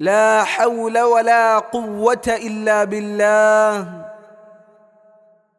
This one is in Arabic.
لا حول ولا قوة إلا بالله.